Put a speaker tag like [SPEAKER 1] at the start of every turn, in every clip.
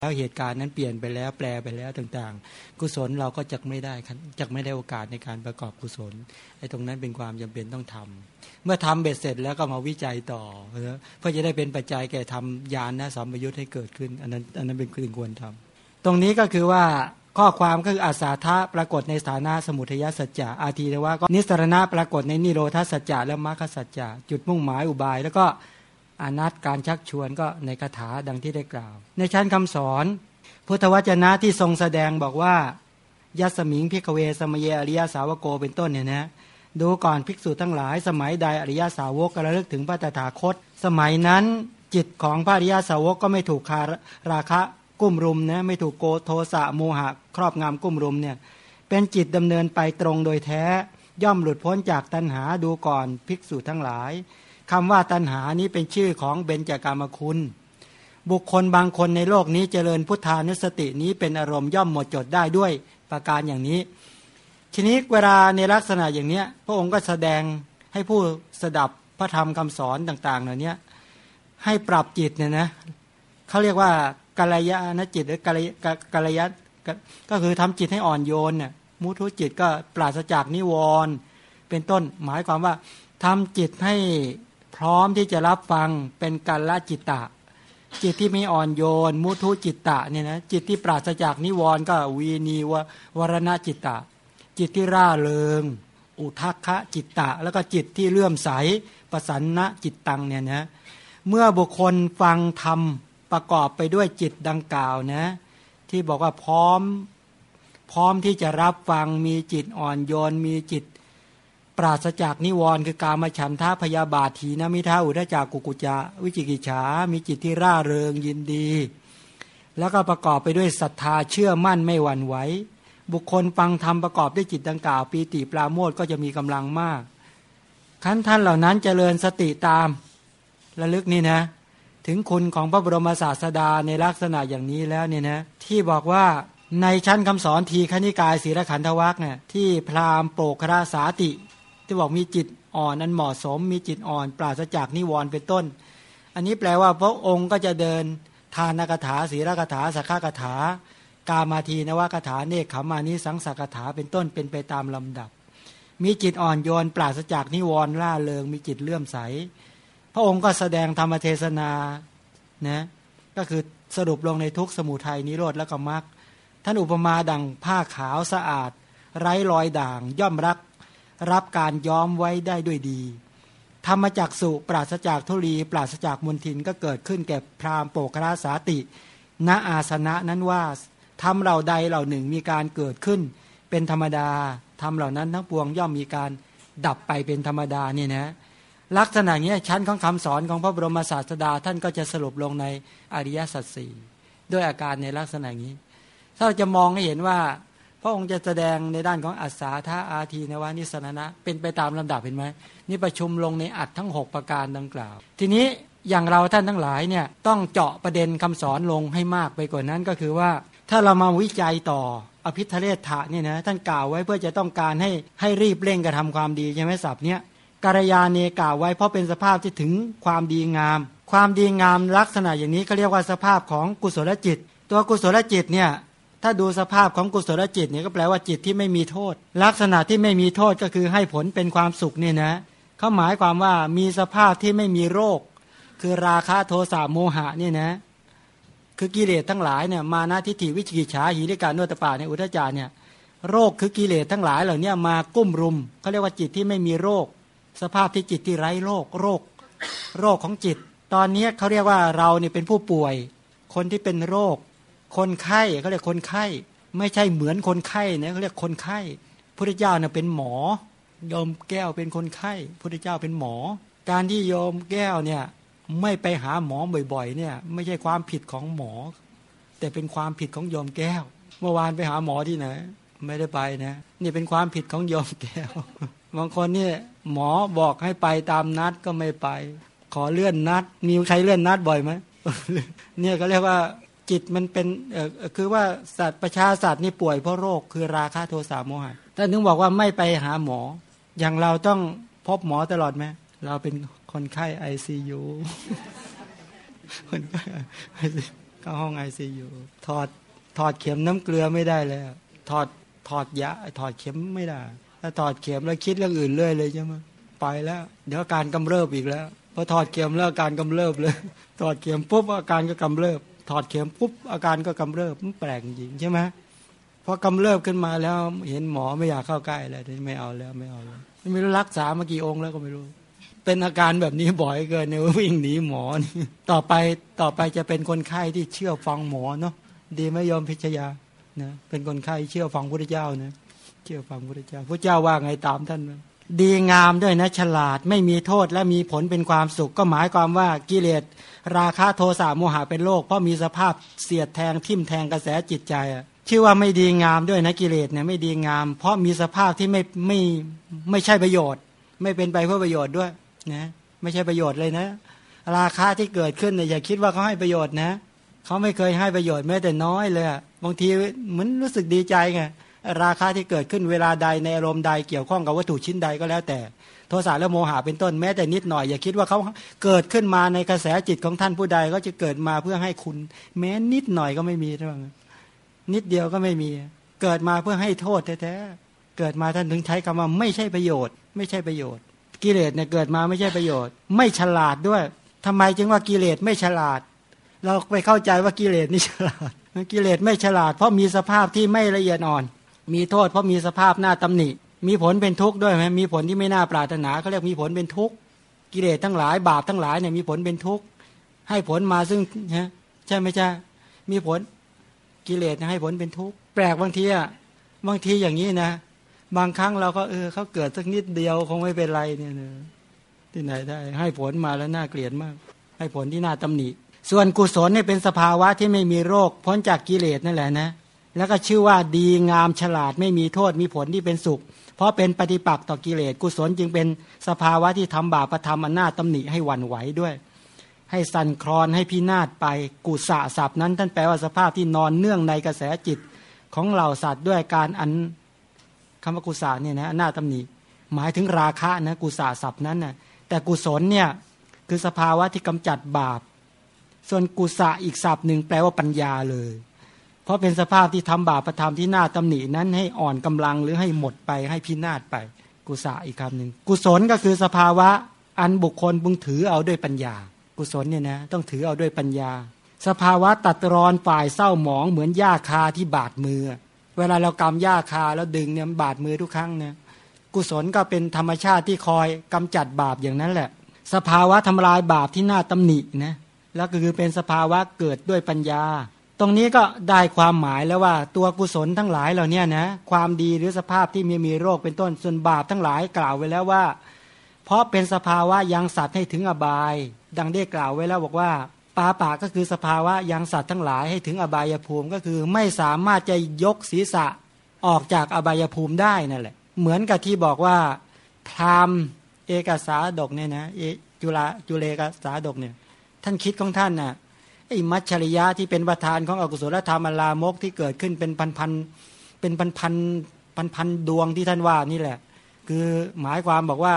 [SPEAKER 1] แล้วเหตุการณ์นั้นเปลี่ยนไปแล้วแปลไปแล้วต่างๆ กุศลเราก็จักไม่ได้จักไม่ได้โอกาสในการประกอบกุศลไอ้ตรงนั้นเป็นความจำเป็นต้องทำเมื่อทำเบ็ดเสร็จแล้วก็มาวิจัยต่อเพื่อจะได้เป็นปัจจัยแก่ทำยานนะสัมยุทธ์ให้เกิดขึ้นอันนั้นอันนั้นเป็นสิ่งควรทำตรงนี้ก็คือว่าข้อความก็คืออาสาทะปรากฏในสถานะสมุทัยสัจจะอาทีนะว่าก็นิสรณะปรากฏในนิโรธาสัจจะและมรรคสัจจะจุดมุ่งหมายอุบาย แล้วก็ อนัตการชักชวนก็ในคาถาดังที่ได้กล่าว ในชั้นคำสอน พุทธวจนะที่ทรงแสดงบอกว่ายัสมิงพิกเวสมเยอริยสาวโกเป็นต้นเนี่ยนะดูก่อนภิกษุทั้งหลาย สมัยใดอริยสาวกระลึกถึงพระตถาคต สมัยนั้นจิตของพระอริยสาวกก็ไม่ถูกคาราคะกุ้มรุมนะไม่ถูกโกโทสะโมหะ ครอบงำกุ้มรุมเนี่ยเป็นจิตดำเนินไปตรงโดยแท้ ย่อมหลุดพ้นจากตัณหาดูก่อนภิกษุทั้งหลาย คำว่าตัณหานี้เป็นชื่อของเบญจากามคุณ บุคคลบางคนในโลกนี้เจริญพุทธานุสตินี้เป็นอารมณ์ย่อมหมดจดได้ด้วยประการอย่างนี้ ทีนี้เวลาในลักษณะอย่างนี้พระองค์ก็แสดงให้ผู้สดับพระธรรมคำสอนต่าง ๆ เหล่านี้ให้ปรับจิตเนี่ยนะเขาเรียกว่ากาลยานจิตหรือกาลยกาลยะก็คือทำจิตให้อ่อนโยนเนี่ยมุทุจิตก็ปราศจากนิวรณ์เป็นต้นหมายความว่าทำจิตให้ พร้อมที่จะรับฟังเป็นการละจิตตะ จิตที่ไมีอ่อนโยน มุทุจิตตะเนี่ยนะจิตที่ปราศจากนิวรณ์ก็วีนีววรณจิตตะ จิตที่ร่าเริง อุทักคะจิตตะ แล้วก็จิตที่เลื่อมใสประสันนะจิตตังเนี่ยนะเมื่อบุคคลฟังธรรมประกอบไปด้วยจิตดังกล่าวนะที่บอกว่าพร้อมพร้อมที่จะรับฟังมีจิตอ่อนโยนมีจิต ปราศจากนิวรณ์คือการมาฉันทาพยาบาทถีนมิท้าอุทจากกุกุจาวิจิกิจฉามีจิตที่ร่าเริงยินดี แล้วก็ประกอบไปด้วยศรัทธาเชื่อมั่นไม่หวั่นไหวบุคคลฟังธรรมประกอบด้วยจิตดังกล่าวปีติปราโมทก็จะมีกำลังมากขั้นท่านเหล่านั้นเจริญสติตามระลึกนี่นะ ถึงคุณของพระบรมศาสดาในลักษณะอย่างนี้แล้วเนี่ยนะที่บอกว่าในชั้นคำสอนทีขณิกายศีลขันธวัคเนี่ยที่พราหมณ์โปกราสาติ ที่บอกมีจิตอ่อนนั้นเหมาะสม มีจิตอ่อน ปราศจากนิวรณ์เป็นต้น อันนี้แปลว่าพระองค์ก็จะเดินทานกถาศีลกถาสักขกถา กามาทีนวกถาเนคขมานิสังสักถาเป็นต้นเป็นไปตามลำดับ มีจิตอ่อนโยน ปราศจากนิวรณ์ล่าเริง มีจิตเลื่อมใส พระองค์ก็แสดงธรรมเทศนานะก็คือสรุปลงในทุกสมุทัยนิโรธแล้วก็มรรคท่านอุปมาดังผ้าขาวสะอาด ไร้รอยด่าง ย่อมรัก รับการย้อมไว้ได้ด้วยดี ธรรมจักสุปราศจากทุลี ปราศจากมลทินก็เกิดขึ้นแก่พราหมณ์โปกราสาติ ณอาสนะนั้นว่าทำเหล่าใดเหล่าหนึ่งมีการเกิดขึ้น เป็นธรรมดาทำเหล่านั้นทั้งปวงย่อมมีการดับไปเป็นธรรมดาเนี่ยนะลักษณะนี้ชั้นของคำสอนของพระบรมศาสดาท่านก็จะสรุปลงในอริยสัจสี่ด้วยอาการในลักษณะนี้ ถ้าเราจะมองให้เห็นว่า ระองค์จะแสดงในด้านของอัศาธาอาทีนวานิสนานะ เป็นไปตามลำดับเห็นไหมนี่ประชุมลงในอัดทั้ง 6 ประการดังกล่าว ทีนี้อย่างเราท่านทั้งหลายเนี่ยต้องเจาะประเด็นคำสอนลงให้มากไปกว่านั้นก็คือว่า ถ้าเรามาวิจัยต่ออภิธเรศถะเนี่ยนะท่านกล่าวไว้เพื่อจะต้องการให้ให้รีบเร่งกระทำความดีใช่ไหมสับเนี้ยการยาเนกล่าวไว้เพราะเป็นสภาพที่ถึงความดีงาม ความดีงามลักษณะอย่างนี้เขาเรียกว่าสภาพของกุศลจิต ตัวกุศลจิตเนี่ย ถ้าดูสภาพของกุศลจิตเนี่ยก็แปลว่าจิตที่ไม่มีโทษ ลักษณะที่ไม่มีโทษก็คือให้ผลเป็นความสุขเนี่ยนะเขาหมายความว่ามีสภาพที่ไม่มีโรค คือราคะโทสะโมหะเนี่ยนะคือกิเลสทั้งหลายเนี่ยมานาทิฏฐิวิจิกิจฉาหิริการนวตปาในอุทจารเนี่ยโรคคือกิเลสทั้งหลายเหล่านี้มากุ้มรุมเขาเรียกว่าจิตที่ไม่มีโรค สภาพที่จิตที่ไร้โรคโรค โรคของจิต ตอนนี้เขาเรียกว่าเราเนี่ยเป็นผู้ป่วย คนที่เป็นโรค คนไข้เขาเรียกคนไข้ ไม่ใช่เหมือนคนไข้นะเขาเรียกคนไข้พระเจ้าเนี่ยเป็นหมอโยมแก้วเป็นคนไข้พระเจ้าเป็นหมอ การที่โยมแก้วเนี่ยไม่ไปหาหมอบ่อยๆ เนี่ย ไม่ใช่ความผิดของหมอ แต่เป็นความผิดของโยมแก้ว เมื่อวานไปหาหมอที่ไหนไม่ได้ไปนะนี่เป็นความผิดของโยมแก้วบางคนเนี่ยหมอบอกให้ไปตามนัดก็ไม่ไป ขอเลื่อนนัดมีใครเลื่อนนัดบ่อยไหมเนี่ยก็เรียกว่า จิตมันเป็นเออคือว่าสัตว์ประชาสัตว์นี่ป่วยเพราะโรคคือราคะโทสะโมหะท่านถึงบอกว่าไม่ไปหาหมอ อย่างเราต้องพบหมอตลอดไหมเราเป็นคนไข้ไอซียูคนไข้ก็ห้องไอซียูถอดถอดเข็มน้ำเกลือไม่ได้แล้ว ถอดถอดยาถอดเข็มไม่ได้ ถ้าถอดเข็มแล้วคิดเรื่องอื่นเรื่อยเลยใช่ไหมไปแล้ว เดี๋ยวการกำเริบอีกแล้วพอถอดเข็มแล้วอาการกำเริบเลย ถอดเข็มปุ๊บอาการก็กำเริบ ถอดเข็มปุ๊บอาการก็กำเริบมันแปลกจริงใช่ไหมพอกำเริบขึ้นมาแล้วเห็นหมอไม่อยากเข้าใกล้แล้วไม่เอาแล้วไม่เอาแล้วไม่รู้รักษามากี่องค์แล้วก็ไม่รู้ เป็นอาการแบบนี้บ่อยเกินเนี่ยวิ่งหนีหมอนี่ต่อไปต่อไปจะเป็นคนไข้ที่เชื่อฟังหมอเนาะดีไม่ยอมพิจยานะเป็นคนไข้เชื่อฟังพระเจ้านะเชื่อฟังพระเจ้าพระเจ้าว่าไงตามท่านนะ ดีงามด้วยนะฉลาดไม่มีโทษและมีผลเป็นความสุข ก็หมายความว่ากิเลสราคะโทสะโมหะเป็นโรคเพราะมีสภาพเสียดแทงทิ่มแทงกระแสจิตใจอะชื่อว่าไม่ดีงามด้วยนะกิเลสเนี่ยไม่ดีงาม เพราะมีสภาพที่ไม่ไม่ไม่ใช่ประโยชน์ ไม่เป็นไปเพื่อประโยชน์ด้วยนะไม่ใช่ประโยชน์เลยนะ ราคาที่เกิดขึ้นเนี่ยอย่าคิดว่าเขาให้ประโยชน์นะเขาไม่เคยให้ประโยชน์แม้แต่น้อยเลยบางทีเหมือนรู้สึกดีใจไง ราคาที่เกิดขึ้นเวลาใดในอารมณ์ใดเกี่ยวข้องกับวัตถุชิ้นใดก็แล้วแต่ โทสะและโมหะเป็นต้นแม้แต่นิดหน่อยอย่าคิดว่าเขาเกิดขึ้นมาในกระแสจิตของท่านผู้ใดก็จะเกิดมาเพื่อให้คุณ แม้นิดหน่อยก็ไม่มีใช่ไหมนิดเดียวก็ไม่มี เกิดมาเพื่อให้โทษแท้ๆเกิดมาท่านถึงใช้คำว่าไม่ใช่ประโยชน์ ไม่ใช่ประโยชน์ กิเลสเนี่ยเกิดมาไม่ใช่ประโยชน์ ไม่ฉลาดด้วยทำไมจึงว่ากิเลสไม่ฉลาด เราไปเข้าใจว่ากิเลสนี่ฉลาดกิเลสไม่ฉลาด เพราะมีสภาพที่ไม่ละเอียดอ่อน มีโทษเพราะมีสภาพหน้าตำหนิ มีผลเป็นทุกข์ด้วยไหมมีผลที่ไม่น่าปรารถนาเขาเรียกมีผลเป็นทุกข์กิเลสทั้งหลาย บาปทั้งหลายเนี่ยมีผลเป็นทุกข์ให้ผลมาซึ่งฮะใช่ไหมใช่มีผลกิเลสให้ผลเป็นทุกข์แปลกบางทีอะบางทีอย่างนี้นะ บางครั้งเราก็เออเขาเกิดสักนิดเดียวคงไม่เป็นไรเนี่ยนะที่ไหนได้ ให้ผลมาแล้วน่าเกลียดมาก ให้ผลที่น่าตำหนิ ส่วนกุศลเนี่ยเป็นสภาวะที่ไม่มีโรคพ้นจากกิเลสนั่นแหละนะ แล้วก็ชื่อว่าดีงามฉลาดไม่มีโทษมีผลที่เป็นสุข เพราะเป็นปฏิปักษ์ต่อกิเลสกุศลจึงเป็นสภาวะที่ทำบาปประทำอันนาตำหนิให้หวั่นไหวด้วย ให้สั่นคลอนให้พินาศไปกุศะศัพท์นั้น ท่านแปลว่าสภาพที่นอนเนื่องในกระแสจิตของเหล่าสัตว์ด้วยการอันคำว่ากุศะเนี่ยนะน่าตำหนิหมายถึงราคะนะกุศะศัพท์นั้นนะแต่กุศลเนี่ยคือสภาวะที่กำจัดบาป ส่วนกุศะอีกศัพท์หนึ่งแปลว่าปัญญาเลย เพราะเป็นสภาพที่ทำบาปประทำที่น่าตำหนินั้นให้อ่อนกำลังหรือให้หมดไปให้พินาศไป กุศลอีกคำหนึ่งกุศลก็คือสภาวะอันบุคคลบุงถือเอาด้วยปัญญา กุศลเนี่ยนะต้องถือเอาด้วยปัญญา สภาวะตัดรอนฝ่ายเศร้าหมองเหมือนหญ้าคาที่บาดมือ เวลาเรากำหญ้าคาแล้วดึงเนี่ยบาดมือทุกครั้งเนี่ยกุศลก็เป็นธรรมชาติที่คอยกำจัดบาปอย่างนั้นแหละ สภาวะทำลายบาปที่น่าตำหนินะแล้วก็คือเป็นสภาวะเกิดด้วยปัญญา ตรงนี้ก็ได้ความหมายแล้วว่าตัวกุศลทั้งหลายเหล่านี้นะความดีหรือสภาพที่มีมีโรคเป็นต้นส่วนบาปทั้งหลายกล่าวไว้แล้วว่า เพราะเป็นสภาวะยังสัตว์ให้ถึงอบาย ดังได้กล่าวไว้แล้วบอกว่าปาปาก็คือสภาวะยังสัตว์ทั้งหลายให้ถึงอบายภูมิก็คือไม่สามารถจะยกศีรษะออกจากอบายภูมิได้นั่นแหละ เหมือนกับที่บอกว่าพรามเอกสาดกเนี่ยนะจุลาจุเลกสาดกเนี่ยท่านคิดของท่านน่ะ ไอ้มัชชริยะที่เป็นประธานของอกุศลธรรมลามกที่เกิดขึ้นเป็นพันพันเป็นพันพันพันพันดวงที่ท่านว่านี่แหละ คือหมายความบอกว่า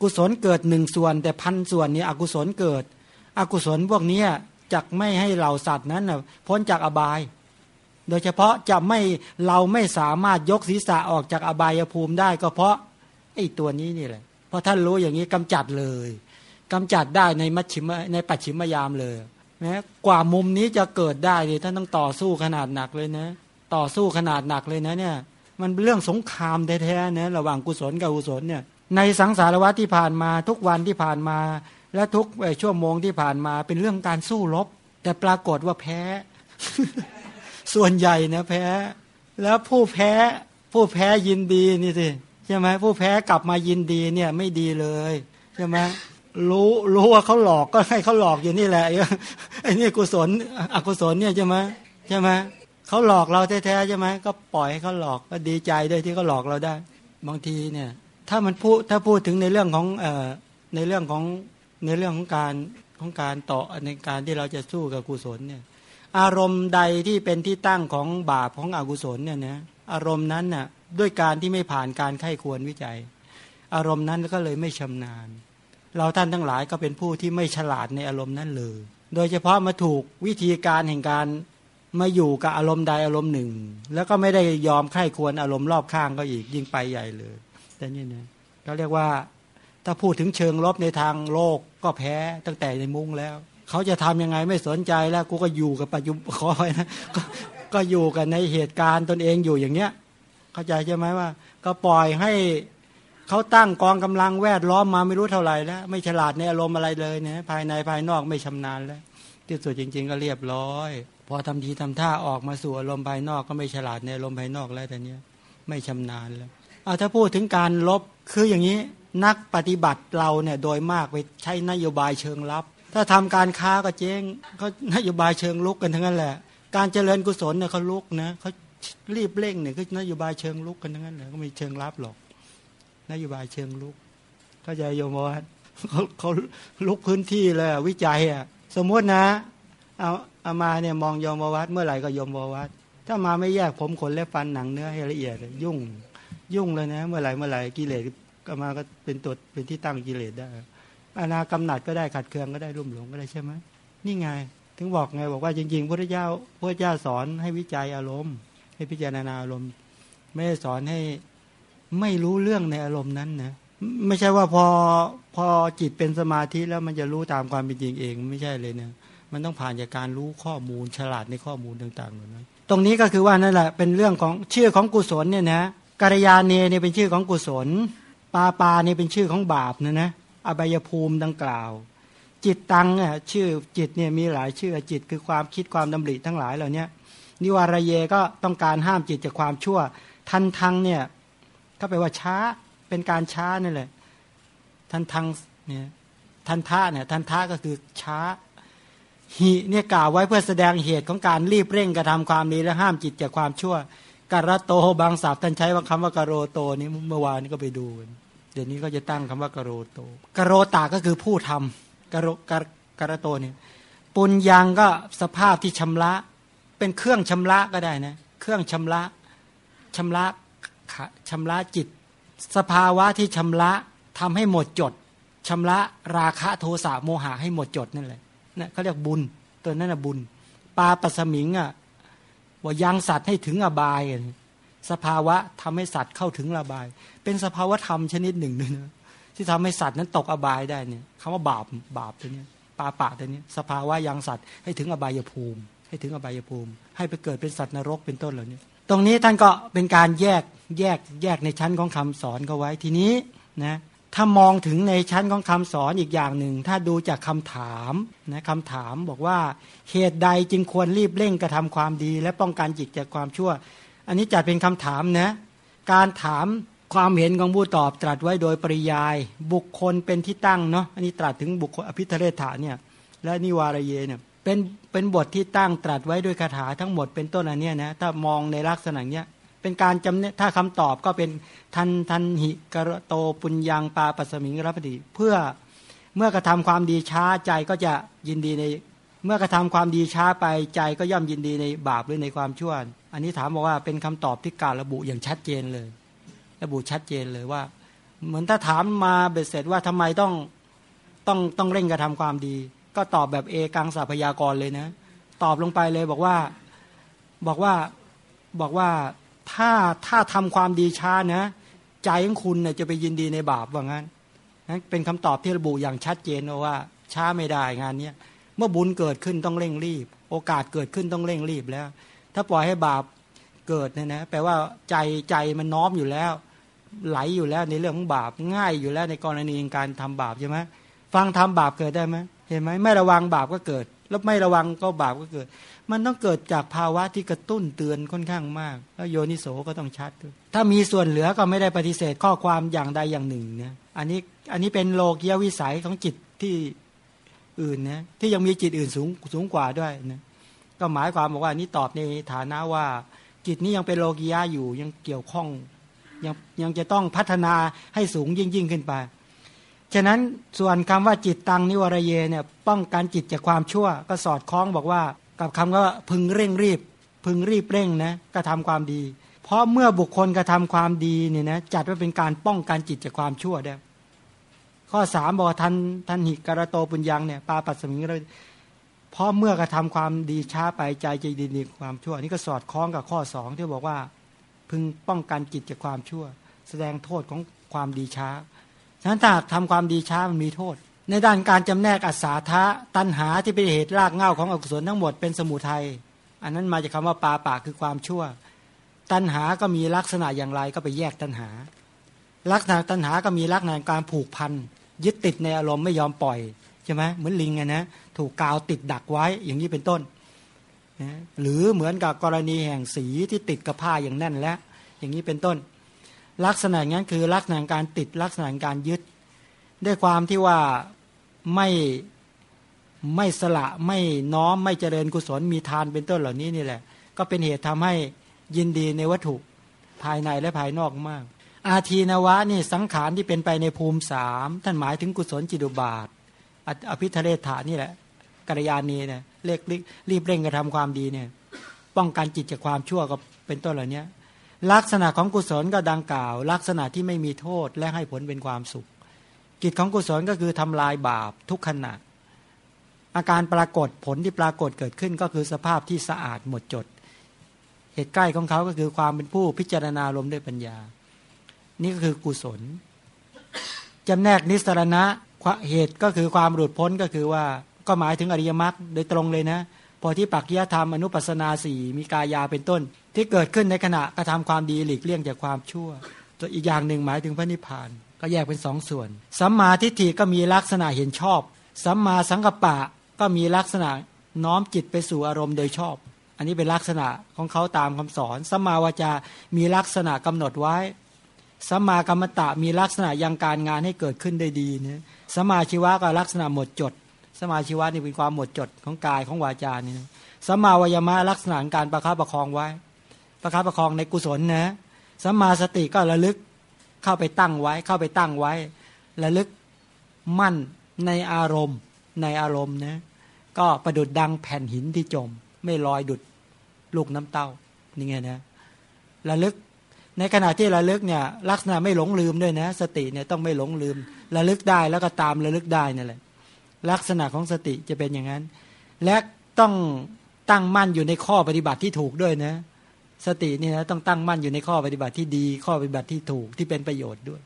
[SPEAKER 1] กุศลเกิดหนึ่งส่วน แต่พันส่วนนี้อกุศลเกิด อกุศลพวกนี้จะไม่ให้เหล่าสัตว์นั้นพ้นจากอบาย โดยเฉพาะจะไม่เราไม่สามารถยกศีรษะออกจากอบายภูมิได้ ก็เพราะไอ้ตัวนี้นี่แหละเพราะท่านรู้อย่างนี้กำจัดเลยกำจัดได้ในมัชชิมในปัจฉิมยามเลย นะกว่ามุมนี้จะเกิดได้เนี่ยท่านต้องต่อสู้ขนาดหนักเลยนะ ต่อสู้ขนาดหนักเลยนะเนี่ย มันเรื่องสงครามแท้ๆนะระหว่างกุศลกับกุศลเนี่ย ในสังสารวัตที่ผ่านมาทุกวันที่ผ่านมา และทุกชั่วโมงที่ผ่านมาเป็นเรื่องการสู้รบ แต่ปรากฏว่าแพ้ ส่วนใหญ่นะแพ้ แล้วผู้แพ้ผู้แพ้ยินดีนี่สิใช่ไหมผู้แพ้กลับมายินดีเนี่ยไม่ดีเลยใช่ไหม รู้รู้ว่าเขาหลอกก็ให้เขาหลอกอยู่นี่แหละไอ้นี่กุศลอกุศลเนี่ยใช่ไหมใช่ไหมเขาหลอกเราแท้ๆใช่ไหมก็ปล่อยให้เขาหลอกก็ดีใจด้วยที่เขาหลอกเราได้ บางทีเนี่ย ถ้ามันพูดถ้าพูดถึงในเรื่องของเอ่อในเรื่องของในเรื่องของการของการต่อในการที่เราจะสู้กับกุศลเนี่ย อารมณ์ใดที่เป็นที่ตั้งของบาปของอกุศลเนี่ยนะอารมณ์นั้นน่ะด้วยการที่ไม่ผ่านการไข้ควรวิจัย อารมณ์นั้นก็เลยไม่ชำนาญ เราท่านทั้งหลายก็เป็นผู้ที่ไม่ฉลาดในอารมณ์นั้นเลย โดยเฉพาะมาถูกวิธีการแห่งการมาอยู่กับอารมณ์ใดอารมณ์หนึ่ง แล้วก็ไม่ได้ยอมใคร่ควรอารมณ์รอบข้างก็อีกยิ่งไปใหญ่เลย แต่นี่นะเขาเรียกว่าถ้าพูดถึงเชิงลบในทางโลกก็แพ้ตั้งแต่ในมุ้งแล้ว เขาจะทำยังไงไม่สนใจแล้วกูก็อยู่กับปัจจุบันขอไปนะกก็อยู่กันในเหตุการณ์ตนเองอยู่อย่างเนี้ย เข้าใจใช่ไหมว่า ก็ปล่อยให้ เขาตั้งกองกำลังแวดล้อมมาไม่รู้เท่าไหร่แล้ว ไม่ฉลาดในอารมณ์อะไรเลยเนี่ยภายในภายนอกไม่ชำนาญแล้วที่สุดจริง ๆ ก็เรียบร้อย พอทำทีทำท่าออกมาสู่อารมณ์ภายนอกก็ไม่ฉลาดในอารมณ์ภายนอกแล้วแต่เนี้ยไม่ชำนาญแล้วเอาถ้าพูดถึงการลบคืออย่างนี้นักปฏิบัติเราเนี่ยโดยมากไปใช้นโยบายเชิงลับ ถ้าทำการค้าก็เจ๊งเขานโยบายเชิงลุกกันทั้งนั้นแหละ การเจริญกุศลเนี่ยเขาลุกนะเขารีบเร่งเนี่ยคือนโยบายเชิงลุกกันทั้งนั้นแหละก็ไม่เชิงลับหรอก นโยบายเชิงลุกเข้าใจโยมว่าเขาเขาลุกพื้นที่เลยวิจัยอะสมมตินะเอาเอามาเนี่ยมองยมวัดเมื่อไหร่ก็ยมวัดถ้ามาไม่แยกผมขนและฟันหนังเนื้อให้ละเอียด ยุ่งยุ่งเลยนะ เมื่อไหร่เมื่อไหร่กิเลสก็มาก็เป็นตัวเป็นที่ตั้งกิเลสได้อานากำหนัดก็ได้ขัดเคืองก็ได้รุ่มหลงก็ได้ใช่ไหมนี่ไง ถึงบอกไงบอกว่าจริงๆพระเจ้าพระเจ้าสอนให้วิจัยอารมณ์ ให้พิจารณาอารมณ์ ไม่ได้สอนให้ ไม่รู้เรื่องในอารมณ์นั้นนะไม่ใช่ว่าพอพอจิตเป็นสมาธิแล้วมันจะรู้ตามความเป็นจริงเอง ไม่ใช่เลยเนะมันต้องผ่านจากการรู้ข้อมูลฉลาดในข้อมูลต่างๆนะตรงนี้ก็คือว่านั่นแหละเป็นเรื่องของชื่อของกุศลเนี่ยนะกัลยาเนเนี่ยเป็นชื่อของกุศล ปาปาเนี่ยเป็นชื่อของบาปนะนะอบายภูมิดังกล่าว จิตตังอะชื่อจิตเนี่ยมีหลายชื่อจิตคือความคิดความดำริทั้งหลายเหล่านี้นิวารเยก็ต้องการห้ามจิตจากความชั่ว ทันทังเนี่ย ก็แปลว่าช้าเป็นการช้านี่แหละทันทังเนี่ยทันท่าเนี่ยทันท่าก็คือช้าหิเนี่ยกล่าวไว้เพื่อแสดงเหตุของการรีบเร่งกระทำความดีและห้ามจิตจากความชั่วการะโตบางศัพท์ท่านใช้ว่าคำว่ากโรโตนี้เมื่อวานนี้ก็ไปดูเดี๋ยวนี้ก็จะตั้งคำว่ากโรโตกโรตาก็คือผู้ทำกโรกกระโตเนี่ยปุญญังก็สภาพที่ชำระ เป็นเครื่องชำระก็ได้นะเครื่องชำระชำระ ชำระจิต สภาวะที่ชำระทำให้หมดจดชำระราคะโทสะโมหะให้หมดจดนั่นแหละนะเขาเรียกบุญตัวนั้นนะบุญปาปัสมิงอะว่ายังสัตว์ให้ถึงอบาย สภาวะทำให้สัตว์เข้าถึงระบาย เป็นสภาวะธรรมชนิดหนึ่งนะที่ทำให้สัตว์นั้นตกอบายได้เนี่ยคำว่าบาปบาปตัวนี้ปาปะตัวนี้สภาวะยังสัตว์ให้ถึงอบายภูมิ ให้ถึงอบายภูมิ ให้ไปเกิดเป็นสัตว์นรกเป็นต้นเหล่านี้ตรงนี้ท่านก็เป็นการแยก แยกแยกในชั้นของคำสอนเขาไว้ทีนี้นะถ้ามองถึงในชั้นของคำสอนอีกอย่างหนึ่ง ถ้าดูจากคำถามนะคำถามบอกว่าเหตุใดจึงควรรีบเร่งกระทำความดี และป้องกันจิตจากความชั่ว อันนี้จัดเป็นคำถามนะการถามความเห็นของผู้ตอบตรัสไว้โดยปริยาย บุคคลเป็นที่ตั้งเนาะอันนี้ตรัสถึงบุคคลอภิเทเรถาเนี่ยและนิวารเยเนี่ยเป็นเป็นบทที่ตั้งตรัสไว้ด้วยคาถาทั้งหมดเป็นต้นอันนี้นะถ้ามองในลักษณะเนี้ย เป็นการจำเนถ้าคำตอบก็เป็นทันทันหิกระโตปุญญังปาปัสมิงรับดีเพื่อเมื่อกระทำความดีช้าใจก็จะยินดีใน เมื่อกระทำความดีช้าไปใจก็ย่อมยินดีในบาปหรือในความชั่ว อันนี้ถามบอกว่าเป็นคำตอบที่การระบุอย่างชัดเจนเลย ระบุชัดเจนเลยว่า เหมือนถ้าถามมาเบ็ดเสร็จว่าทำไมต้องต้องต้องเร่งกระทำความดี ก็ตอบแบบเอกังสัพยากรเลยนะ ตอบลงไปเลยบอกว่าบอกว่าบอกว่า ถ้าถ้าทำความดีช้านะ ใจของคุณเนี่ยจะไปยินดีในบาปว่างั้นนั่นเป็นคำตอบที่ระบุอย่างชัดเจนว่า ช้าไม่ได้งานเนี้ยเมื่อบุญเกิดขึ้นต้องเร่งรีบ โอกาสเกิดขึ้นต้องเร่งรีบแล้ว ถ้าปล่อยให้บาปเกิดเนี่ยนะแปลว่าใจใจมันน้อมอยู่แล้ว ไหลอยู่แล้วในเรื่องของบาปง่ายอยู่แล้วในกรณีการทำบาปใช่ไหมฟังทำบาปเกิดได้ไหมเห็นไหมไม่ระวังบาปก็เกิด แล้วไม่ระวังก็บาปก็เกิด มันต้องเกิดจากภาวะที่กระตุ้นเตือนค่อนข้างมาก แล้วโยนิโสก็ต้องชัดด้วยถ้ามีส่วนเหลือก็ไม่ได้ปฏิเสธข้อความอย่างใดอย่างหนึ่งนะอันนี้อันนี้เป็นโลกียวิสัยของจิตที่อื่นนะที่ยังมีจิตอื่นสูงสูงกว่าด้วยนะก็หมายความบอกว่านี่ตอบในฐานะว่า จิตนี้ยังเป็นโลกียะอยู่ยังเกี่ยวข้องยังยังจะต้องพัฒนาให้สูงยิ่งยิ่งขึ้นไป ฉะนั้นส่วนคำว่าจิตตังนิวรเยเนี่ยป้องกันจิตจากความชั่ว ก็สอดคล้องบอกว่า กับคำว่าพึงเร่งรีบ พึงรีบเร่งนะกระทาความดี เพราะเมื่อบุคคลกระทาความดีเนี่ยนะจัดว่าเป็นการป้องกันจิตจากความชั่วได้ข้อสามบอกทันทันหิกระโตปุญญังเนี่ยปาปัสมิงเลยเพราะเมื่อกระทำความดีช้าไปใจใจดีในความชั่วนี่ก็สอดคล้องกับข้อสองที่บอกว่า พึงป้องกันจิตจากความชั่ว แสดงโทษของความดีช้า นั้นถ้าทำความดีช้ามันมีโทษ ในด้านการจำแนกอัศาทะตัณหาที่เป็นเหตุรากเหง้าของอกุศลทั้งหมดเป็นสมุทัยอันนั้นมาจากคาว่าปาปาคือความชั่ว ตัณหาก็มีลักษณะอย่างไรก็ไปแยกตัณหา ลักษณะตัณหาก็มีลักษณะการผูกพันยึดติดในอารมณ์ไม่ยอมปล่อยใช่ไหมเหมือนลิงไงนะถูกกาวติดดักไว้อย่างนี้เป็นต้นหรือเหมือนกับกรณีแห่งสีที่ติดกับผ้าอย่างแน่นแล้ว อย่างนี้เป็นต้น ลักษณะนั้นคือลักษณะการติดลักษณะการยึด ด้วยความที่ว่าไม่ไม่สละไม่น้อมไม่เจริญกุศลมีทานเป็นต้นเหล่านี้นี่แหละ ก็เป็นเหตุทำให้ยินดีในวัตถุภายในและภายนอกมาก อาทีนวะนี่สังขารที่เป็นไปในภูมิสามท่านหมายถึงกุศลจิตุบาท อภิทะเลฐานี่แหละกัลยาณีเนี่ยเรียกรีบเร่งกระทำความดีเนี่ย ป้องกันจิตจากความชั่วก็เป็นต้นเหล่านี้ ลักษณะของกุศลก็ดังกล่าว ลักษณะที่ไม่มีโทษและให้ผลเป็นความสุข กิจของกุศลก็คือทำลายบาปทุกขณะ อาการปรากฏผลที่ปรากฏเกิดขึ้นก็คือสภาพที่สะอาดหมดจด เหตุใกล้ของเขาก็คือความเป็นผู้พิจารณาลมด้วยปัญญา นี่ก็คือกุศลจำแนกนิสรณะเหตุก็คือความหลุดพ้นก็คือว่าก็หมายถึงอริยมรรคโดยตรงเลยนะ พอที่ปักยธรรมอนุปัสนาสี่มีกายาเป็นต้น ที่เกิดขึ้นในขณะกระทาความดีหลีกเลี่ยงจากความชั่ว ตัวอีกอย่างหนึ่งหมายถึงพระนิพพาน ก็แยกเป็นสองส่วน สัมมาทิฏฐิก็มีลักษณะเห็นชอบ สัมมาสังกัปปะก็มีลักษณะน้อมจิตไปสู่อารมณ์โดยชอบ อันนี้เป็นลักษณะของเขาตามคำสอน สัมมาวาจา มีลักษณะกำหนดไว้ สัมมากรรมตะมีลักษณะยังการงานให้เกิดขึ้นได้ดีเนี่ยสมาชีวะก็ลักษณะหมดจดสมาชีวะนี่เป็นความหมดจดของกายของวาจานี่นะสัมาวายมะลักษณะการประคับประคองไว้ ประคับประคองในกุศลนะสัมมาสติก็ระลึกเข้าไปตั้งไว้ เข้าไปตั้งไว้ ระลึกมั่นในอารมณ์ในอารมณ์นะก็ประดุดดังแผ่นหินที่จม ไม่ลอยดุดลูกน้ำเต้านี่ไงนะระลึกในขณะที่ระลึกเนี่ยลักษณะไม่หลงลืมด้วยนะ สติเนี่ยต้องไม่หลงลืม ระลึกได้แล้วก็ตามระลึกได้นั่นแหละลักษณะของสติจะเป็นอย่างนั้น และต้องตั้งมั่นอยู่ในข้อปฏิบัติที่ถูกด้วยนะ สตินี่นะต้องตั้งมั่นอยู่ในข้อปฏิบัติที่ดี ข้อปฏิบัติที่ถูกที่เป็นประโยชน์ด้วย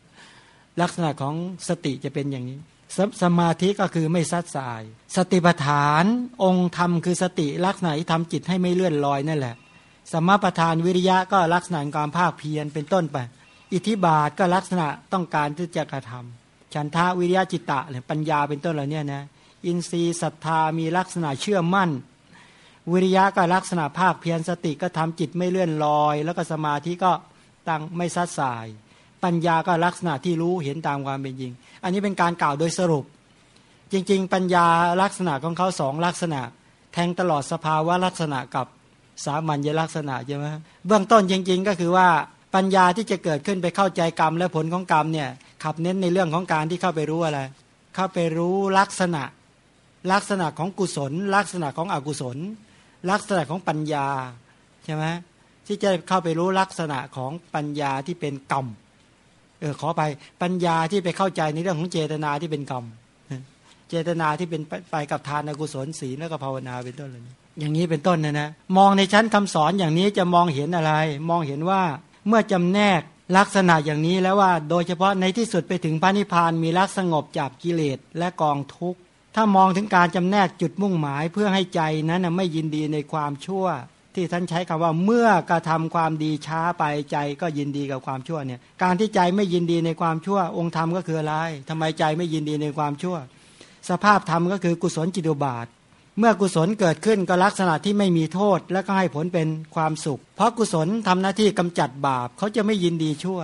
[SPEAKER 1] ลักษณะของสติจะเป็นอย่างนี้สสมาธิก็คือไม่ซัดสาย สติปัฏฐานองค์ธรรมคือสติลักษณะที่ทำจิตให้ไม่เลื่อนลอยนั่นแหละ สมประธานวิริยะก็ลักษณะการภาคเพียรเป็นต้นไป อิทธิบาทก็ลักษณะต้องการที่จะกระทำฉันทาวิริยะจิตตะหรือปัญญาเป็นต้นเหล่านี้นะ อินทรีย์ศรัทธามีลักษณะเชื่อมั่น วิริยะก็ลักษณะภาคเพียรสติก็ทำจิตไม่เลื่อนลอย แล้วก็สมาธิก็ตั้งไม่ซัดสาย ปัญญาก็ลักษณะที่รู้เห็นตามความเป็นจริง อันนี้เป็นการกล่าวโดยสรุป จริง ๆ ปัญญาลักษณะของเขาสองลักษณะ แทงตลอดสภาวะลักษณะกับสามัญลักษณะใช่ไหมเบื้องต้นจริง ๆ ก็คือว่าปัญญาที่จะเกิดขึ้นไปเข้าใจกรรมและผลของกรรมเนี่ยขับเน้นในเรื่องของการที่เข้าไปรู้อะไร เข้าไปรู้ลักษณะ ลักษณะของกุศล ลักษณะของอกุศล ลักษณะของปัญญาใช่ไหมที่จะเข้าไปรู้ลักษณะของปัญญาที่เป็นกรรมเออขอไปปัญญาที่ไปเข้าใจในเรื่องของเจตนาที่เป็นกรรมเจตนาที่เป็นไปกับทานอกุศลศีลแล้วก็ภาวนาเป็นต้นเลยอย่างนี้เป็นต้นนะนะมองในชั้นคำสอนอย่างนี้จะมองเห็นอะไร มองเห็นว่าเมื่อจำแนกลักษณะอย่างนี้แล้วว่า โดยเฉพาะในที่สุดไปถึงพระนิพพานมีลักสงบจากกิเลสและกองทุกข์ ถ้ามองถึงการจำแนกจุดมุ่งหมายเพื่อให้ใจนั้นไม่ยินดีในความชั่ว ที่ท่านใช้คำว่าเมื่อกระทาความดีช้าไปใจก็ยินดีกับความชั่วเนี่ยการที่ใจไม่ยินดีในความชั่ว องค์ธรรมก็คืออะไรทำไมใจไม่ยินดีในความชั่ว สภาพธรรมก็คือกุศลจิตุบาท เมื่อกุศลเกิดขึ้นก็ลักษณะที่ไม่มีโทษ และก็ให้ผลเป็นความสุข เพราะกุศลทำหน้าที่กำจัดบาปเขาจะไม่ยินดีชั่ว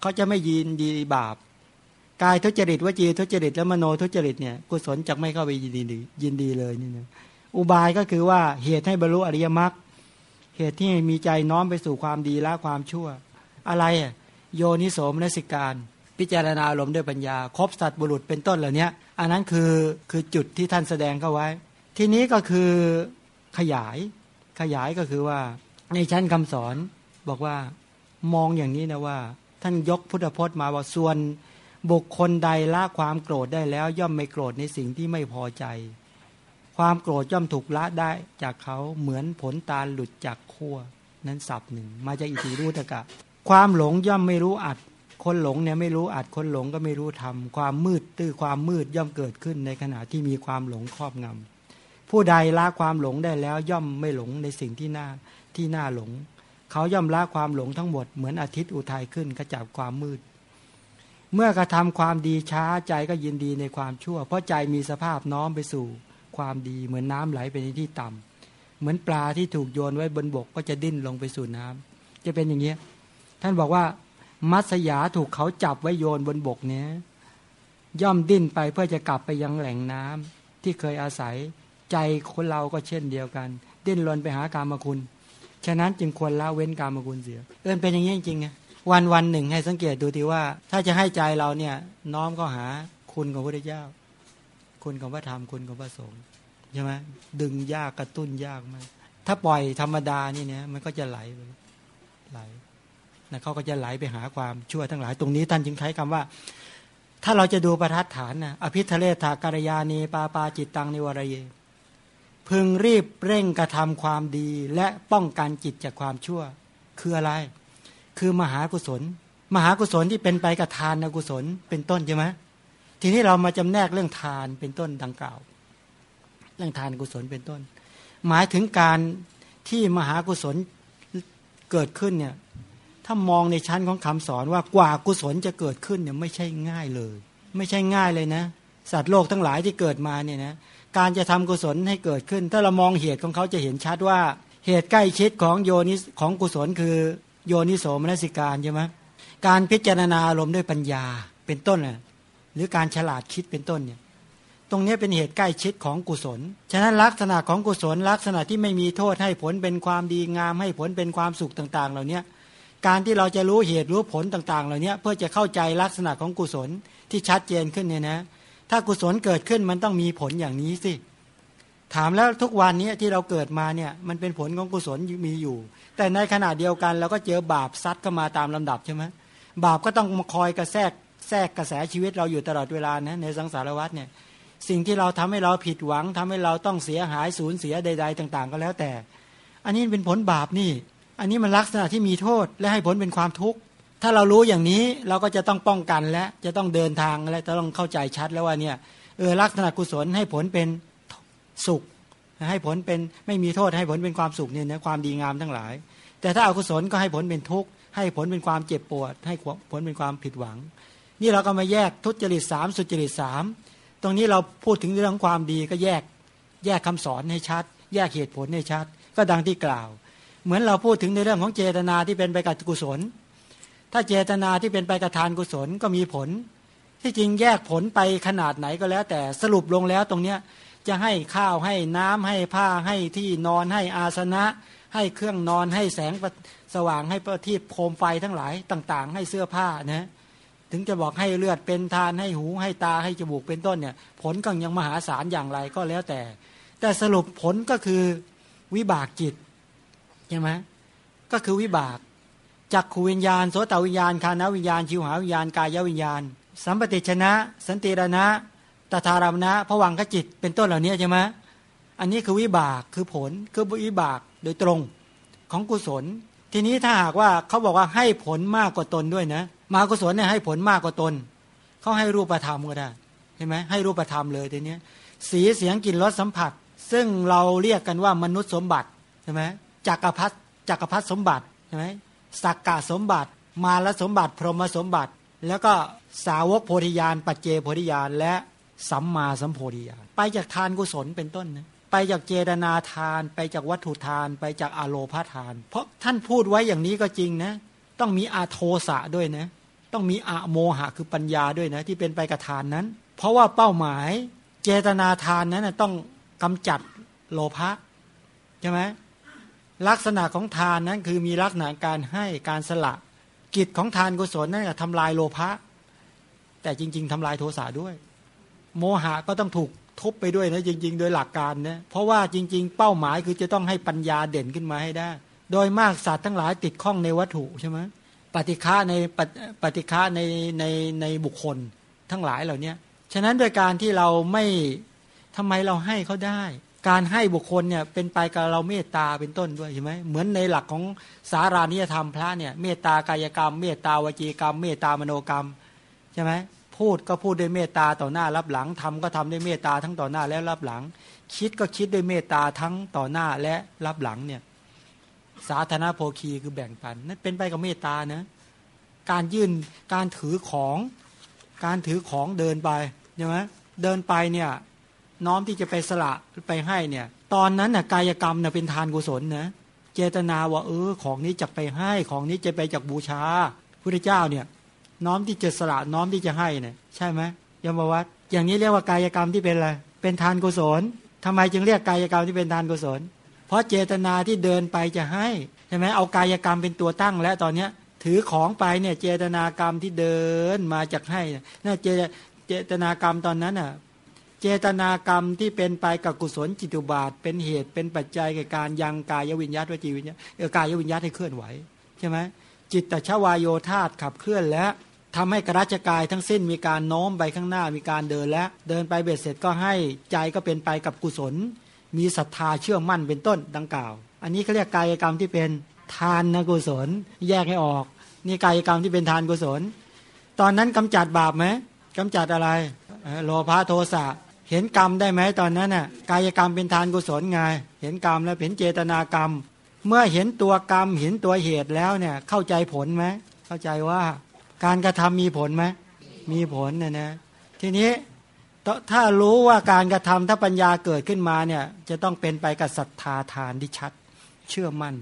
[SPEAKER 1] เขาจะไม่ยินดีบาป กายทุจริตวจีทุจริตและมโนทุจริตเนี่ยกุศลจะไม่เข้าไปยินดียินดีเลยนี่นะอุบายก็คือว่าเหตุให้บรรลุอริยมรรคเหตุที่มีใจน้อมไปสู่ความดีละความชั่ว อะไรอะโยนิโสมนสิการ พิจารณาลมด้วยปัญญา ครบสัตว์บุรุษเป็นต้นเหล่านี้อันนั้นคือคือจุดที่ท่านแสดงเข้าไว้ ทีนี้ก็คือขยายขยายก็คือว่าในชั้นคำสอนบอกว่ามองอย่างนี้นะว่า ท่านยกพุทธพจน์มาว่าส่วน บุคคลใดละความโกรธได้แล้ว ย่อมไม่โกรธในสิ่งที่ไม่พอใจ ความโกรธย่อมถูกละได้จากเขาเหมือนผลตาลหลุดจากขั้วนั้นสับหนึ่ง มาจากอิทธิรูตกะ ความหลงย่อมไม่รู้อัด คนหลงเนี่ยไม่รู้อัดคนหลงก็ไม่รู้ทำความมืดตื้อความมืดย่อมเกิดขึ้นในขณะที่มีความหลงครอบงำผู้ใดละความหลงได้แล้ว ย่อมไม่หลงในสิ่งที่น่าที่น่าหลง เขาย่อมละความหลงทั้งหมดเหมือนอาทิตย์อุทัยขึ้นกระจับความมืด เมื่อกระทำความดีช้าใจก็ยินดีในความชั่ว เพราะใจมีสภาพน้อมไปสู่ความดีเหมือนน้ำไหลไปในที่ต่ำเหมือนปลาที่ถูกโยนไว้บนบกก็จะดิ้นลงไปสู่น้ำจะเป็นอย่างนี้ท่านบอกว่ามัสยาถูกเขาจับไว้โยนบนบกเนี้ยย่อมดิ้นไปเพื่อจะกลับไปยังแหล่งน้ำที่เคยอาศัยใจคนเราก็เช่นเดียวกัน ดิ้นรนไปหากามคุณ ฉะนั้นจึงควรละเว้นกามคุณเสีย เออเป็นอย่างนี้จริงๆไง วันวันหนึ่งให้สังเกตดูทีว่า ถ้าจะให้ใจเราเนี่ยน้อมก็หาคุณของพระเจ้า คุณของพระธรรมคุณของพระสงฆ์ใช่ไหมดึงยากกระตุ้นยากมากถ้าปล่อยธรรมดานี่เนี่ยมันก็จะไหลไปไหลนะเขาก็จะไหลไปหาความชั่วทั้งหลาย ตรงนี้ท่านจึงใช้คำว่า ถ้าเราจะดูประทัดฐานนะอภิทะเลถาการยานีปาปาจิตตังนิวรเย พึงรีบเร่งกระทำความดีและป้องกันจิตจากความชั่ว คืออะไร คือมหากุศล มหากุศลที่เป็นไปกับทานกุศลเป็นต้นใช่ไหมทีนี้เรามาจำแนกเรื่องทานเป็นต้นดังกล่าว เรื่องทานกุศลเป็นต้น หมายถึงการที่มหากุศลเกิดขึ้นเนี่ยถ้ามองในชั้นของคำสอนว่ากว่ากุศลจะเกิดขึ้นเนี่ยไม่ใช่ง่ายเลย ไม่ใช่ง่ายเลยนะ สัตว์โลกทั้งหลายที่เกิดมาเนี่ยนะการจะทำกุศลให้เกิดขึ้น ถ้าเรามองเหตุของเขาจะเห็นชัดว่า เหตุใกล้ชิดของโยนิสของกุศลคือ โยนิโสมนสิการใช่ไหมการพิจารณาอารมณ์ด้วยปัญญาเป็นต้นน่ะหรือการฉลาดคิดเป็นต้นเนี่ยตรงนี้เป็นเหตุใกล้ชิดของกุศล ฉะนั้นลักษณะของกุศล ลักษณะที่ไม่มีโทษให้ผลเป็นความดีงามให้ผลเป็นความสุขต่าง ๆ เหล่านี้การที่เราจะรู้เหตุรู้ผลต่าง ๆ เหล่านี้เพื่อจะเข้าใจลักษณะของกุศลที่ชัดเจนขึ้นเนี่ยนะ ถ้ากุศลเกิดขึ้นมันต้องมีผลอย่างนี้สิ ถามแล้วทุกวันนี้ที่เราเกิดมาเนี่ยมันเป็นผลของกุศลมีอยู่ แต่ในขณะเดียวกันเราก็เจอบาปซัดเข้ามาตามลำดับใช่ไหมบาปก็ต้องมาคอยกระแทกแทรกกระแสชีวิตเราอยู่ตลอดเวลานะในสังสารวัฏเนี่ยสิ่งที่เราทำให้เราผิดหวังทำให้เราต้องเสียหายสูญเสียใด ๆ ต่าง ๆ ก็แล้วแต่ อันนี้เป็นผลบาปนี่ อันนี้มันลักษณะที่มีโทษและให้ผลเป็นความทุกข์ถ้าเรารู้อย่างนี้เราก็จะต้องป้องกันและจะต้องเดินทางและจะต้องเข้าใจชัดแล้วว่าเนี่ยเออลักษณะกุศลให้ผลเป็น สุข ให้ผลเป็นไม่มีโทษให้ผลเป็นความสุขเนี่ยนะความดีงามทั้งหลาย แต่ถ้าอากุศลก็ให้ผลเป็นทุกข์ให้ผลเป็นความเจ็บปวด ให้ผลเป็นความผิดหวัง นี่เราก็มาแยกทุจริตสามสุจริตสามตรงนี้เราพูดถึงเรื่องความดีก็แยกแยกคำสอนให้ชัด แยกเหตุผลให้ชัด ก็ดังที่กล่าว เหมือนเราพูดถึงในเรื่องของเจตนาที่เป็นไปกับกุศล ถ้าเจตนาที่เป็นไปกับทานกุศลก็มีผล ที่จริงแยกผลไปขนาดไหนก็แล้ว แต่สรุปลงแล้วตรงเนี้ย จะให้ข้าวให้น้ำให้ผ้าให้ที่นอนให้อาสนะ ให้เครื่องนอนให้แสงสว่างให้ประทีปโคมไฟทั้งหลายต่าง ๆ ให้เสื้อผ้านะถึงจะบอกให้เลือดเป็นทานให้หูให้ตาให้จมูกเป็นต้นเนี่ย ผลก็ยังมหาศาลอย่างไรก็แล้วแต่ แต่สรุปผลก็คือวิบากจิตใช่ไหมก็คือวิบากจักขูวิญญาณโสตวิญญาณคานวิญญาณชิวหาวิญญาณกายวิญญาณ สัมปติชนะ สันติรณะ ตถารามณะผวังขจิต เป็นต้นเหล่านี้ใช่ไหมอันนี้คือวิบากคือผลคือวิบากโดยตรงของกุศล ทีนี้ถ้าหากว่าเขาบอกว่าให้ผลมากกว่าตนด้วยนะ มากุศลเนี่ยให้ผลมากกว่าตนเขาให้รูปธรรมก็ได้เห็นไหมให้รูปธรรมเลยทีนี้สีเสียงกลิ่นรสสัมผัส ซึ่งเราเรียกกันว่ามนุษย์สมบัติใช่ไหมจักรพรรดิจักรพรรดิสมบัติใช่ไหมสักกะสมบัติ มาลสมบัติ พรหมสมบัติ แล้วก็สาวกโพธิญาณปัจเจโพธิญาณและ สัมมาสัมโพธิญาณไปจากทานกุศลเป็นต้นนะไปจากเจตนาทาน ไปจากวัตถุทาน ไปจากอโลพาทาน เพราะท่านพูดไว้อย่างนี้ก็จริงนะ ต้องมีอาโทสะด้วยนะ ต้องมีอะโมหะคือปัญญาด้วยนะ ที่เป็นไปกับทานนั้น เพราะว่าเป้าหมายเจตนาทานนั้นต้องกำจัดโลภะใช่ไหมลักษณะของทานนั้นคือมีลักษณะการให้การสละกิจของทานกุศลนั่นทำลายโลภะแต่จริง ๆทำลายโทสะด้วย โมหะก็ต้องถูกทุบไปด้วยนะจริง ๆ โดยหลักการนะเพราะว่าจริง ๆ เป้าหมายคือจะต้องให้ปัญญาเด่นขึ้นมาให้ได้ โดยมากสัตว์ทั้งหลายติดข้องในวัตถุใช่ไหมปฏิฆาในปฏิฆาในในในบุคคลทั้งหลายเหล่านี้ฉะนั้นโดยการที่เราไม่ทำไมเราให้เขาได้ การให้บุคคลเนี่ยเป็นไปกับเราเมตตาเป็นต้นด้วยใช่ไหมเหมือนในหลักของสารานิยธรรมพระเนี่ยเมตตากายกรรม เมตตาวจีกรรม เมตตามโนกรรมใช่ไหม พูดก็พูดด้วยเมตตาต่อหน้ารับหลังทำก็ทำด้วยเมตตาทั้งต่อหน้าและรับหลัง คิดก็คิดด้วยเมตตาทั้งต่อหน้าและรับหลังเนี่ยสาธารณโภคีคือแบ่งปันนั่นเป็นไปกับเมตตานะการยื่นการถือของการถือของเดินไปใช่ไหมเดินไปเนี่ยน้อมที่จะไปสละไปให้เนี่ยตอนนั้นน่ะกายกรรมน่ะเป็นทานกุศลนะเจตนาว่าเออของนี้จะไปให้ของนี้จะไปจากบูชาพระเจ้าเนี่ย น้อมที่จะสละน้อมที่จะให้เนี่ยใช่ไหมยมวัตอย่างนี้เรียกว่ากายกรรมที่เป็นอะไรเป็นทานกุศลทำไมจึงเรียกกายกรรมที่เป็นทานกุศล เพราะเจตนาที่เดินไปจะให้ใช่ไหมเอากายกรรมเป็นตัวตั้งแล้วตอนเนี้ยถือของไปเนี่ยเจตนากรรมที่เดินมาจากให้น่าเจเจตนากรรมตอนนั้นอะเจตนากรรมที่เป็นไปกับกุศลจิตุบาท เป็นเหตุเป็นปัจจัยแก่การยังกายวิญญาตวจีวิญญาเออกายวิญญาตให้เคลื่อนไหวใช่ไหม จิตตชวายโยธาตขับเคลื่อนและทำให้กระจกายทั้งสิ้นมีการโน้มไปข้างหน้ามีการเดินและเดินไปเบ็ดเสร็จก็ให้ใจก็เป็นไปกับกุศล มีศรัทธาเชื่อมั่นเป็นต้นดังกล่าว อันนี้เขาเรียกกายกรรมที่เป็นทานนกุศล แยกให้ออก นี่กายกรรมที่เป็นทานกุศล ตอนนั้นกำจัดบาปไหมกำจัดอะไรโลภะโทสะเห็นกรรมได้ไหมตอนนั้นน่ะกายกรรมเป็นทานกุศลไงเห็นกรรมแล้วเห็นเจตนากรรม เมื่อเห็นตัวกรรมเห็นตัวเหตุแล้วเนี่ย เข้าใจผลไหมเข้าใจว่าการกระทำมีผลไหมมีผลนะนะทีนี้ถ้ารู้ว่าการกระทำถ้าปัญญาเกิดขึ้นมาเนี่ย จะต้องเป็นไปกับศรัทธาทานที่ชัด เชื่อมั่น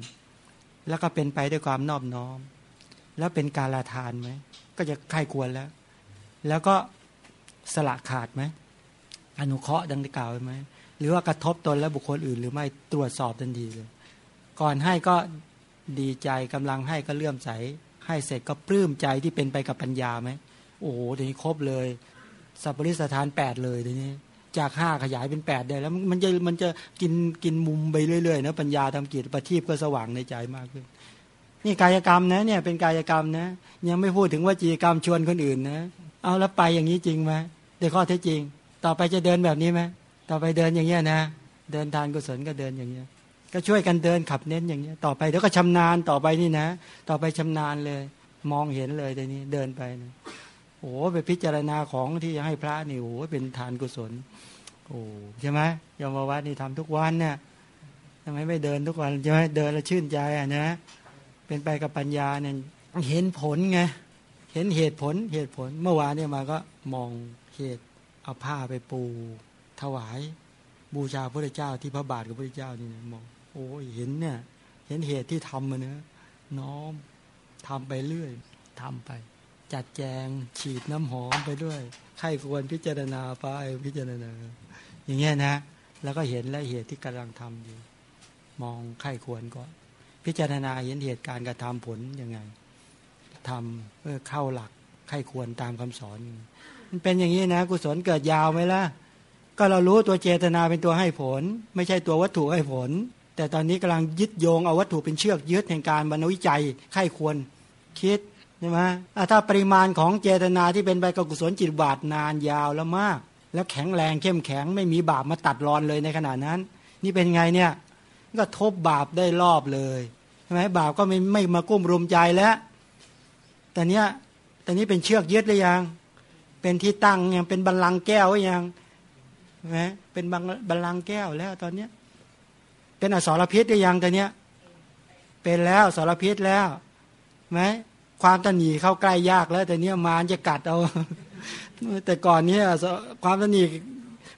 [SPEAKER 1] แล้วก็เป็นไปด้วยความนอบน้อม แล้วเป็นการลาทานไหมก็จะใครควรแล้ว แล้วก็สละขาดไหมอนุเคราะห์ดังที่กล่าวไหมหรือว่ากระทบตนและบุคคลอื่น หรือไม่ตรวจสอบทันทีเลย ก่อนให้ก็ดีใจกำลังให้ก็เลื่อมใส ให้เสร็จก็ปลื้มใจที่เป็นไปกับปัญญาไหมโอ้โหทีนี้ครบเลยสัพปริสถานแปดเลยทีนี้จากห้าขยายเป็นแปดได้แล้วมันจะมันจะกินกินมุมไปเรื่อยๆนะปัญญาทำกิจประทีปก็สว่างในใจมากขึ้น นี่กายกรรมนะเนี่ยเป็นกายกรรมนะ ยังไม่พูดถึงว่าจีกรรมชวนคนอื่นนะเอาแล้วไปอย่างนี้จริงไหมโดยข้อเท็จจริง ต่อไปจะเดินแบบนี้ไหมต่อไปเดินอย่างเงี้ยนะ เดินทานกุศลก็เดินอย่างเงี้ย ก็ช่วยกันเดินขับเน้นอย่างเงี้ยต่อไปเดี๋ยวก็ชำนาญต่อไปนี่นะ ต่อไปชำนาญเลย มองเห็นเลยแต่นี้เดินไปนะโอ้ไปพิจารณาของที่จะให้พระนี่โอ้เป็นทานกุศล โอ้ใช่ไหมยมวัดนี่ทำทุกวันเนี่ยทำไมไม่เดินทุกวันใช่ไหมเดินแล้วชื่นใจอะนะเป็นไปกับปัญญาเนี่ยเห็นผลไงเห็นเหตุผลเหตุผลเมื่อวานเนี่ยมาก็มองเหตุเอาผ้าไปปู ถวาย บูชาพระเจ้าที่พระบาทกับพระเจ้านี่นะมอง โอ้ยเห็นเนี่ย เห็นเหตุที่ทำมาเนะน้อมทำไปเรื่อยทำไป จัดแจงฉีดน้ำหอมไปด้วยใครควรพิจารณาไปพิจารณา อย่างเงี้ยนะ แล้วก็เห็นและเหตุที่กำลังทำอยู่ มองใครควรก่อนพิจารณาเห็นเหตุการณ์กระทำผลยังไงทำเพื่อเข้าหลักใครควรตามคำสอน มันเป็นอย่างนี้นะกุศลเกิดยาวไหมล่ะ ก็เรารู้ตัวเจตนาเป็นตัวให้ผล ไม่ใช่ตัววัตถุให้ผล แต่ตอนนี้กำลังยึดโยงเอาวัตถุเป็นเชือกยึดแห่งการบรรณวิจัยใครควรคิดใช่ไหมถ้าปริมาณของเจตนาที่เป็นไปกับกุศลจิตบาทนานยาวแล้วมาก แล้วแข็งแรงเข้มแข็งไม่มีบาปมาตัดรอนเลยในขณะนั้น นี่เป็นไงเนี่ยก็ทบบาปได้รอบเลยใช่ไหมบาปก็ไม่ไม่มากุ้มรุมใจแล้วแต่เนี้ยแต่นี้เป็นเชือกยึดหรือยัง เป็นที่ตั้งยังเป็นบัลลังก์แก้วหรือยังใช่ไหมเป็นบัลลังก์แก้วแล้วตอนเนี้ย เป็นอสรพิษหรือยังตอนเนี้ย เป็นแล้วสารพิษแล้วไหมความตนีเข้าใกล้ยากแล้วแต่เนี้ยมารจะกัดเอาแต่ก่อนเนี้ยความตนี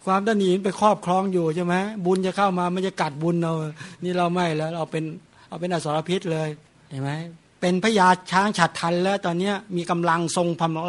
[SPEAKER 1] ความตนีไปครอบครองอยู่ใช่ไหมบุญจะเข้ามามันจะกัดบุญเรานี่เราไม่แล้วเราเป็นเอาเป็นอสรพิษเลยเห็นไหมเป็นพญาช้างฉัดทันแล้วตอนนี้มีกำลังทรงพลัง